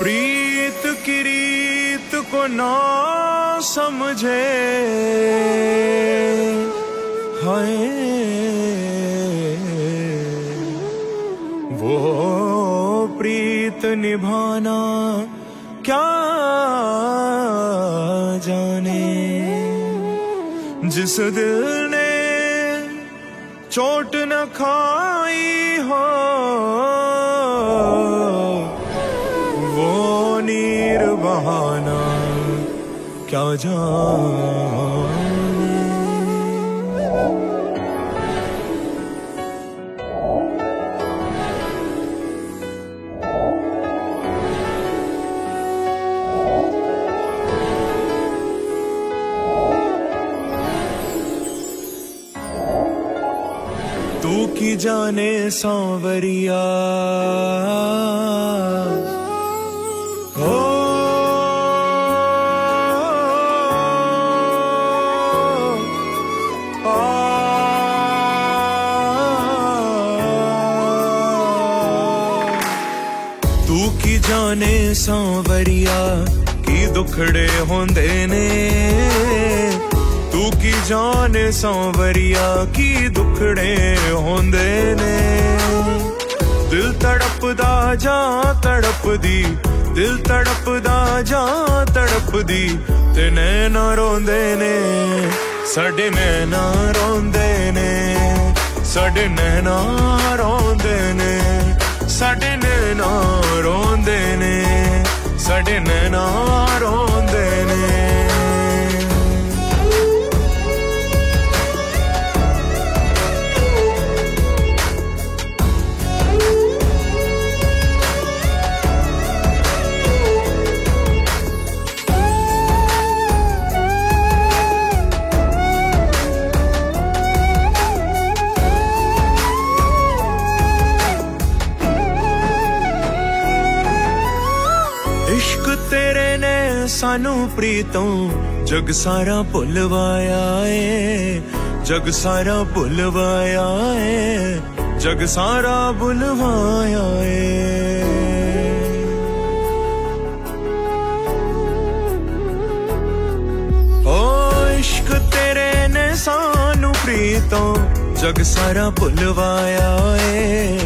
प्रीत की रीत को ना समझे। हाय। वो प्रीत निभाना क्या जाने? जिस दिल ने चोट न खाई क्या जाने? तू की जाने सांवरिया। ਪੁਰਾਣੇ ਸੌਵਰੀਆ ਕੀ ਦੁਖੜੇ ਹੁੰਦੇ ਨੇ ਤੂੰ ਕੀ ਜਾਣੇ ਸੌਵਰੀਆ ਕੀ ਦੁਖੜੇ ਹੁੰਦੇ ਨੇ ਦਿਲ ਤੜਪਦਾ ਜਾਂ ਤੜਪਦੀ ਦਿਲ ਤੜਪਦਾ ਜਾਂ ਤੜਪਦੀ ਤੇ ਨੈਣਾ ਰੋਂਦੇ ਨੇ ਸਾਡੇ ਨੈਣਾ ਰੋਂਦੇ ਨੇ ਸਾਡੇ ਨੈਣਾ ਰੋਂਦੇ ਨੇ ਸਾਡੇ ਨੈਣਾ ਰੋਂਦੇ நாடென நான் ਇਸ਼ਕ ਤੇਰੇ ਨੇ ਸਾਨੂੰ ਪ੍ਰੀਤੋਂ ਜਗ ਸਾਰਾ ਭੁੱਲਵਾਇਆ ਏ, ਜਗ ਸਾਰਾ ਭੁੱਲਵਾਇਆ ਏ, ਜਗ ਸਾਰਾ ਭੁੱਲਵਾਇਆ ਏ। ਓ ਇਸ਼ਕ ਤੇਰੇ ਨੇ ਸਾਨੂੰ ਪ੍ਰੀਤੋਂ ਜਗ ਸਾਰਾ ਭੁੱਲਵਾਇਆ ਏ,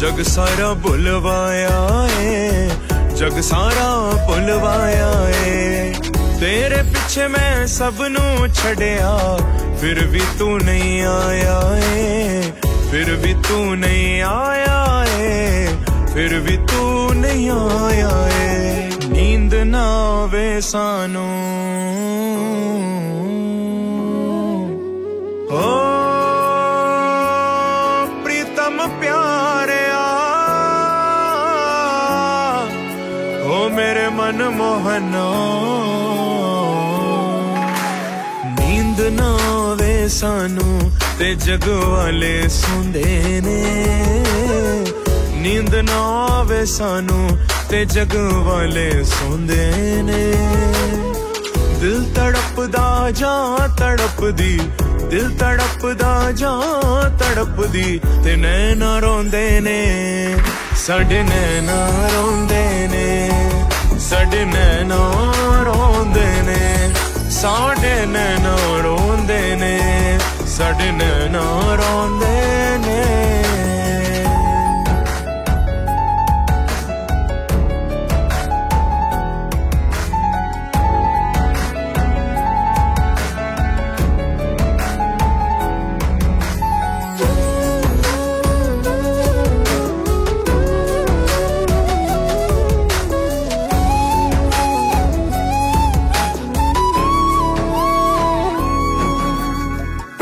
ਜਗ ਸਾਰਾ ਭੁੱਲਵਾਇਆ ਏ ਜਗ ਸਾਰਾ ਭੁੱਲਵਾਇਆ ਏ। ਤੇਰੇ ਪਿੱਛੇ ਮੈਂ ਸਭ ਨੂੰ ਛੱਡਿਆ, ਫਿਰ ਵੀ ਤੂੰ ਨਹੀਂ ਆਇਆ ਏ। ਫਿਰ ਵੀ ਤੂੰ ਨਹੀਂ ਆਇਆ ਏ। ਫਿਰ ਵੀ ਤੂੰ ਨਹੀਂ ਆਇਆ ਏ। ਨੀਂਦ ਨਾ ਆਵੇ ਸਾਨੂੰ। ਹੋ ਮੇਰੇ ਮੋਹਨਾ। ਨੀਂਦ ਨਾ ਆਵੇ ਸਾਨੂੰ ਤੇ ਜਗ ਵਾਲੇ ਸੁੰਦੇ ਨੇ। ਨੀਂਦ ਨਾ ਆਵੇ ਸਾਨੂੰ ਤੇ ਜਗ ਵਾਲੇ ਸੁੰਦੇ ਨੇ। ਦਿਲ ਤੜਪਦਾ ਜਾਂ ਤੜਪਦੀ, ਦਿਲ ਤੜਪਦਾ ਜਾਂ ਤੜਪਦੀ ਤੇ ਨੈਣਾ ਰੋਂਦੇ ਨੇ, ਸਾਡੇ ਨੈਣਾ ਰੋਂਦੇ ਨੇ। ਸਾਡੇ ਨੈਣਾ ਰੋਂਦੇ ਨੇ ਸਾਡੇ ਨੈਣਾ ਰੋਂਦੇ ਨੇ ਸਾਡੇ ਨੈਣਾ ਰੋਂਦੇ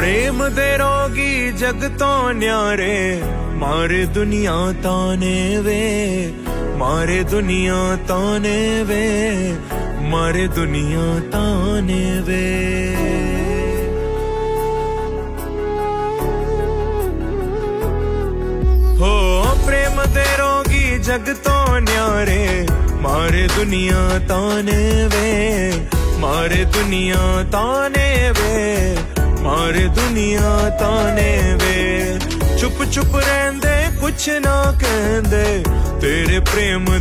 ਪ੍ਰੇਮ ਦੇ ਰੋਗੀ ਜਗ ਤੋਂ ਨਿਆਰੇ ਮਾਰੇ ਦੁਨੀਆ ਤਾਨੇ ਵੇ ਮਾਰੇ ਦੁਨੀਆ ਤਾਨੇ ਵੇ ਮਾਰੇ ਦੁਨੀਆ ਤਾਨੇ ਵੇ ਹੋ ਪ੍ਰੇਮ ਦੇ ਰੋਗੀ ਜਗ ਤੋਂ ਨਿਆਰੇ ਮਾਰੇ ਦੁਨੀਆ ਤਾਨੇ ਵੇ ਮਾਰੇ ਦੁਨੀਆ ਤਾਨੇ ਯਾਰ ਦੁਨੀਆ ਤਾਨੇ ਵੇ ਚੁੱਪ ਚੁੱਪ ਰਹਿੰਦੇ ਕੁਛ ਨਾ ਕਹਿੰਦੇ ਤੇਰੇ ਪ੍ਰੇਮ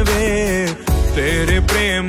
ਵੇ ਤੇਰੇ ਪ੍ਰੇਮ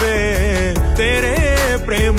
ਵੇ ਤੇਰੇ ਪ੍ਰੇਮ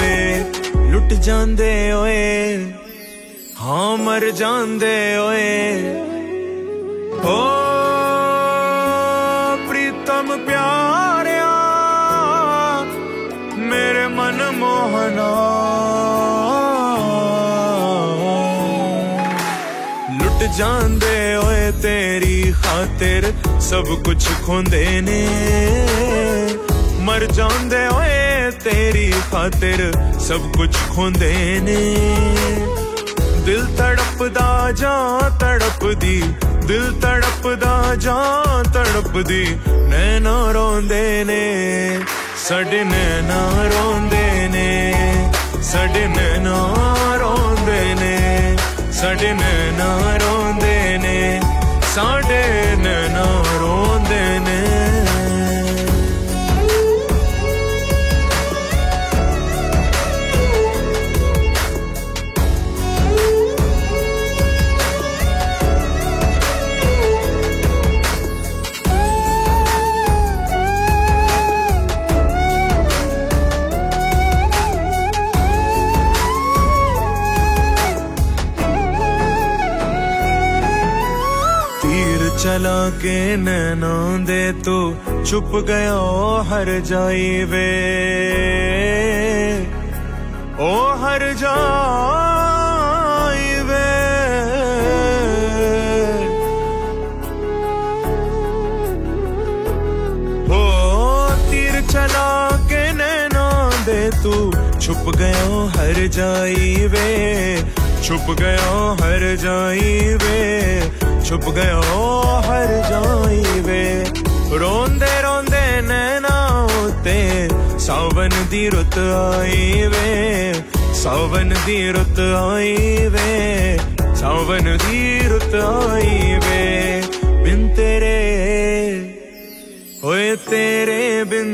ਵੇ ਲੁੱਟ ਜਾਂਦੇ ਓਏ ਹਾਂ ਮਰ ਜਾਂਦੇ ਓਏ ਓ ਪ੍ਰੀਤਮ ਪਿਆਰ ਜਾਂਦੇ ਓਏ ਤੇਰੀ ਖਾਤਰ ਸਭ ਕੁਝ ਖੋਂਦੇ ਨੇ। ਮਰ ਜਾਂਦੇ ਓਏ ਤੇਰੀ ਖਾਤਰ ਸਭ ਕੁਝ ਖੋਂਦੇ ਨੇ। ਦਿਲ ਤੜਪਦਾ ਜਾਂ ਤੜਪਦੀ, ਦਿਲ ਤੜਪਦਾ ਜਾਂ ਤੜਪਦੀ, ਨੈਣਾ ਰੋਂਦੇ ਨੇ। ਸਾਡੇ ਨੈਣਾ ਰੋਂਦੇ ਨੇ, ਸਾਡੇ ਨੈਣਾ ਰੋਂਦੇ ਨੇ। ਸਾਡੇ ਨੈਣਾ ਰੋਂਦੇ ਨੇ ਸਾਡੇ चला के नैनों दे तू छुप गया ओ हर जाई वे। ओ हर जाई वे। हो तीर चला के नैनों दे तू छुप गया हर जाई वे। छुप गया हर जाई वे। छुप गयो हर जाई वे। रोंदे रोंदे नैना उते सावन दी रुत आई वे। सावन दी रुत आई वे, सावन दी रुत आई वे। बिन तेरे ओए तेरे बिन।